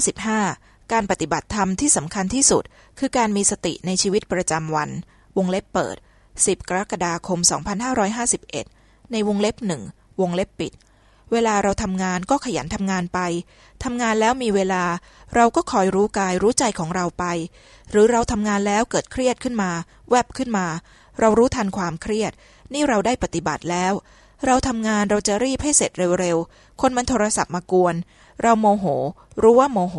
55 การปฏิบัติธรรมที่สำคัญที่สุด คือการมีสติในชีวิตประจำวัน วงเล็บเปิด 10 กรกฎาคม 2551 ในวงเล็บหนึ่งวงเล็บปิด เวลาเราทำงานก็ขยันทำงานไปทำงานแล้วมีเวลา เราก็คอยรู้กายรู้ใจของเราไป หรือเราทำงานแล้วเกิดเครียดขึ้นมา แวบขึ้นมา เรารู้ทันความเครียด นี่เราได้ปฏิบัติแล้วเราทำงานเราจะรีบให้เสร็จเร็วๆ คนมันโทรศัพท์มากวน เราโมโห รู้ว่าโมโห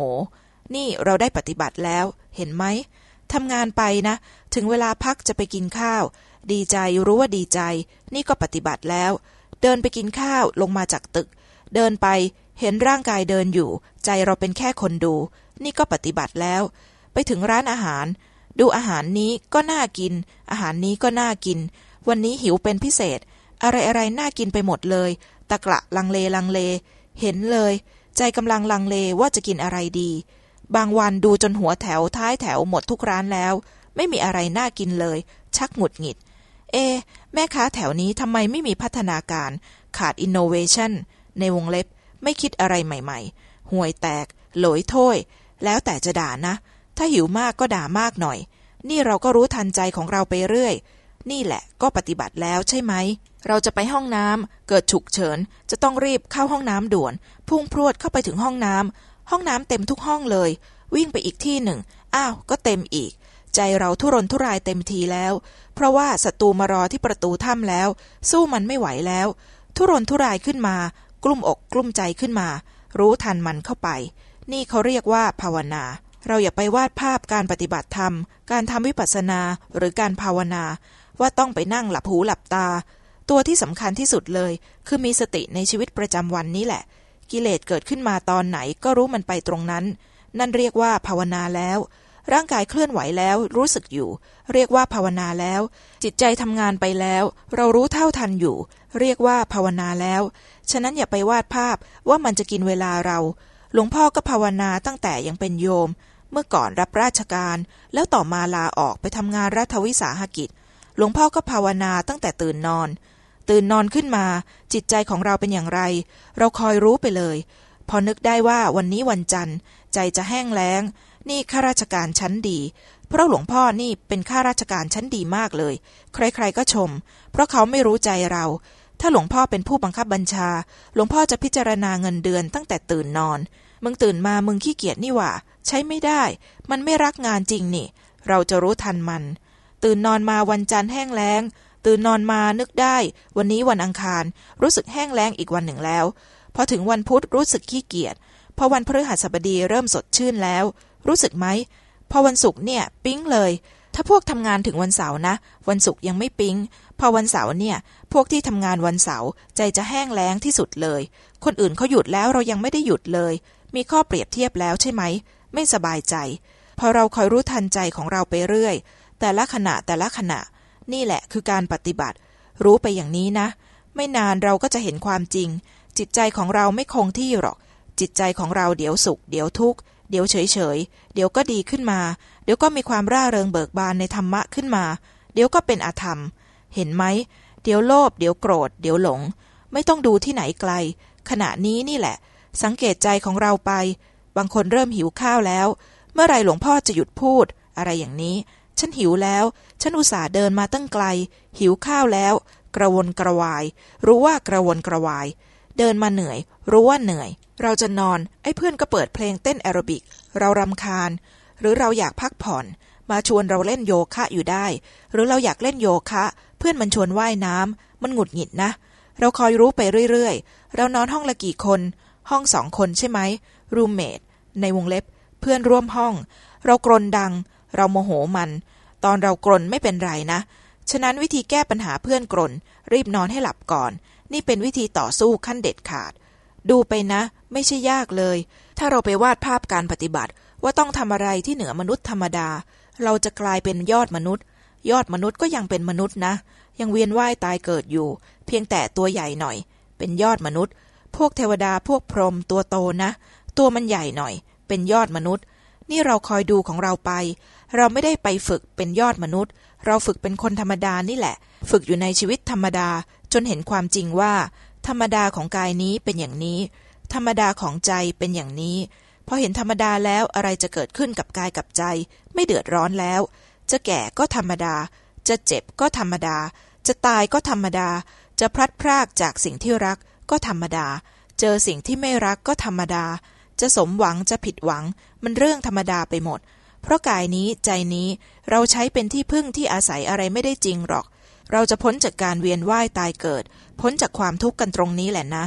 นี่เราได้ปฏิบัติแล้ว เห็นไหมทำงานไปนะ ถึงเวลาพักจะไปกินข้าว ดีใจรู้ว่าดีใจ นี่ก็ปฏิบัติแล้ว เดินไปกินข้าวลงมาจากตึก เดินไปเห็นร่างกายเดินอยู่ ใจเราเป็นแค่คนดู นี่ก็ปฏิบัติแล้ว ไปถึงร้านอาหาร ดูอาหารนี้ก็น่ากิน อาหารนี้ก็น่ากิน วันนี้หิวเป็นพิเศษ อะไรอะไรน่ากินไปหมดเลย ตะกละลังเลลังเล เห็นเลย ใจกำลังลังเลว่าจะกินอะไรดี บางวันดูจนหัวแถวท้ายแถวหมดทุกร้านแล้ว ไม่มีอะไรน่ากินเลย ชักหงุดหงิด เอ แม่ค้าแถวนี้ทำไมไม่มีพัฒนาการ ขาดอินโนเวชันในวงเล็บไม่คิดอะไรใหม่ ๆ ห่วยแตก หลยถ้วยแล้วแต่จะด่านะ ถ้าหิวมากก็ด่ามากหน่อย นี่เราก็รู้ทันใจของเราไปเรื่อย นี่แหละก็ปฏิบัติแล้วใช่ไหม เราจะไปห้องน้ำเกิดฉุกเฉิน จะต้องรีบเข้าห้องน้ำด่วน พุ่งพรวดเข้าไปถึงห้องน้ำห้องน้ำเต็มทุกห้องเลย วิ่งไปอีกที่หนึ่ง อ้าวก็เต็มอีก ใจเราทุรนทุรายเต็มทีแล้ว เพราะว่าศัตรูมารอที่ประตูถ้ำแล้ว สู้มันไม่ไหวแล้ว ทุรนทุรายขึ้นมา กลุ้มอกกลุ้มใจขึ้นมา รู้ทันมันเข้าไป นี่เขาเรียกว่าภาวนาเราอย่าไปวาดภาพการปฏิบัติธรรม การทำวิปัสสนาหรือการภาวนา ว่าต้องไปนั่งหลับหูหลับตา ตัวที่สำคัญที่สุดเลย คือมีสติในชีวิตประจำวันนี้แหละ กิเลสเกิดขึ้นมาตอนไหนก็รู้มันไปตรงนั้น นั่นเรียกว่าภาวนาแล้ว ร่างกายเคลื่อนไหวแล้วรู้สึกอยู่ เรียกว่าภาวนาแล้ว จิตใจทำงานไปแล้ว เรารู้เท่าทันอยู่ เรียกว่าภาวนาแล้ว ฉะนั้นอย่าไปวาดภาพว่ามันจะกินเวลาเรา หลวงพ่อก็ภาวนาตั้งแต่ยังเป็นโยมเมื่อก่อนรับราชการ แล้วต่อมาลาออกไปทำงานรัฐวิสาหกิจ หลวงพ่อก็ภาวนาตั้งแต่ตื่นนอน ตื่นนอนขึ้นมา จิตใจของเราเป็นอย่างไร เราคอยรู้ไปเลย พอนึกได้ว่าวันนี้วันจันทร์ ใจจะแห้งแล้ง นี่ข้าราชการชั้นดี เพราะหลวงพ่อนี่เป็นข้าราชการชั้นดีมากเลย ใครๆก็ชม เพราะเขาไม่รู้ใจเรา ถ้าหลวงพ่อเป็นผู้บังคับบัญชา หลวงพ่อจะพิจารณาเงินเดือนตั้งแต่ตื่นนอน มึงตื่นมามึงขี้เกียจนี่หว่า ใช้ไม่ได้ มันไม่รักงานจริงนี่ เราจะรู้ทันมัน ตื่นนอนมาวันจันทร์แห้งแล้ง ตื่นนอนมานึกได้ วันนี้วันอังคาร รู้สึกแห้งแล้งอีกวันหนึ่งแล้วพอถึงวันพุธรู้สึกขี้เกียจพอวันพฤหัสบดีเริ่มสดชื่นแล้ว รู้สึกไหมพอวันศุกร์เนี่ย ปิ๊งเลย ถ้าพวกทำงานถึงวันเสาร์นะ วันศุกร์ยังไม่ปิ๊ง พอวันเสาร์เนี่ย พวกที่ทำงานวันเสาร์ใจจะแห้งแล้งที่สุดเลย คนอื่นเขาหยุดแล้วเรายังไม่ได้หยุดเลย มีข้อเปรียบเทียบแล้วใช่ไหม ไม่สบายใจ พอเราคอยรู้ทันใจของเราไปเรื่อย แต่ละขณะแต่ละขณะ นี่แหละคือการปฏิบัติ รู้ไปอย่างนี้นะ ไม่นานเราก็จะเห็นความจริง จิตใจของเราไม่คงที่หรอก จิตใจของเราเดี๋ยวสุข เดี๋ยวทุกข์เดี๋ยวเฉยเฉยเดี๋ยวก็ดีขึ้นมา เดี๋ยวก็มีความร่าเริงเบิกบานในธรรมะขึ้นมา เดี๋ยวก็เป็นอาธรรม เห็นไหม เดี๋ยวโลภเดี๋ยวโกรธ เดี๋ยวหลง ไม่ต้องดูที่ไหนไกล ขณะนี้นี่แหละ สังเกตใจของเราไป บางคนเริ่มหิวข้าวแล้ว เมื่อไรหลวงพ่อจะหยุดพูด อะไรอย่างนี้ ฉันหิวแล้ว ฉันอุตส่าห์เดินมาตั้งไกล หิวข้าวแล้ว กระวนกระวาย รู้ว่ากระวนกระวาย เดินมาเหนื่อย รู้ว่าเหนื่อย เราจะนอน ไอ้เพื่อนก็เปิดเพลงเต้นแอโรบิก เรารำคาญ หรือเราอยากพักผ่อน มาชวนเราเล่นโยคะอยู่ได้ หรือเราอยากเล่นโยคะ เพื่อนมันชวนว่ายน้ำมันหงุดหงิดนะ เราคอยรู้ไปเรื่อยๆ เรานอนห้องละกี่คน ห้องสองคนใช่ไหมรูมเมทในวงเล็บ เพื่อนร่วมห้อง เรากรนดัง เราโมโหมัน ตอนเรากรนไม่เป็นไรนะ ฉะนั้นวิธีแก้ปัญหาเพื่อนกรน รีบนอนให้หลับก่อน นี่เป็นวิธีต่อสู้ขั้นเด็ดขาด ดูไปนะ ไม่ใช่ยากเลย ถ้าเราไปวาดภาพการปฏิบัติ ว่าต้องทำอะไรที่เหนือมนุษย์ธรรมดา เราจะกลายเป็นยอดมนุษย์ ยอดมนุษย์ก็ยังเป็นมนุษย์นะ ยังเวียนว่ายตายเกิดอยู่ เพียงแต่ตัวใหญ่หน่อย เป็นยอดมนุษย์ พวกเทวดาพวกพรหมตัวโตนะ ตัวมันใหญ่หน่อย เป็นยอดมนุษย์ นี่เราคอยดูของเราไป เราไม่ได้ไปฝึกเป็นยอดมนุษย์ เราฝึกเป็นคนธรรมดานี่แหละ ฝึกอยู่ในชีวิตธรรมดา จนเห็นความจริงว่า ธรรมดาของกายนี้เป็นอย่างนี้ ธรรมดาของใจเป็นอย่างนี้ พอเห็นธรรมดาแล้วอะไรจะเกิดขึ้นกับกายกับใจ ไม่เดือดร้อนแล้ว จะแก่ก็ธรรมดา จะเจ็บก็ธรรมดา จะตายก็ธรรมดา จะพลัดพรากจากสิ่งที่รักก็ธรรมดา เจอสิ่งที่ไม่รักก็ธรรมดา จะสมหวังจะผิดหวัง มันเรื่องธรรมดาไปหมด เพราะกายนี้ใจนี้เราใช้เป็นที่พึ่งที่อาศัยอะไรไม่ได้จริงหรอก เราจะพ้นจากการเวียนว่ายตายเกิด พ้นจากความทุกข์กันตรงนี้แหละนะ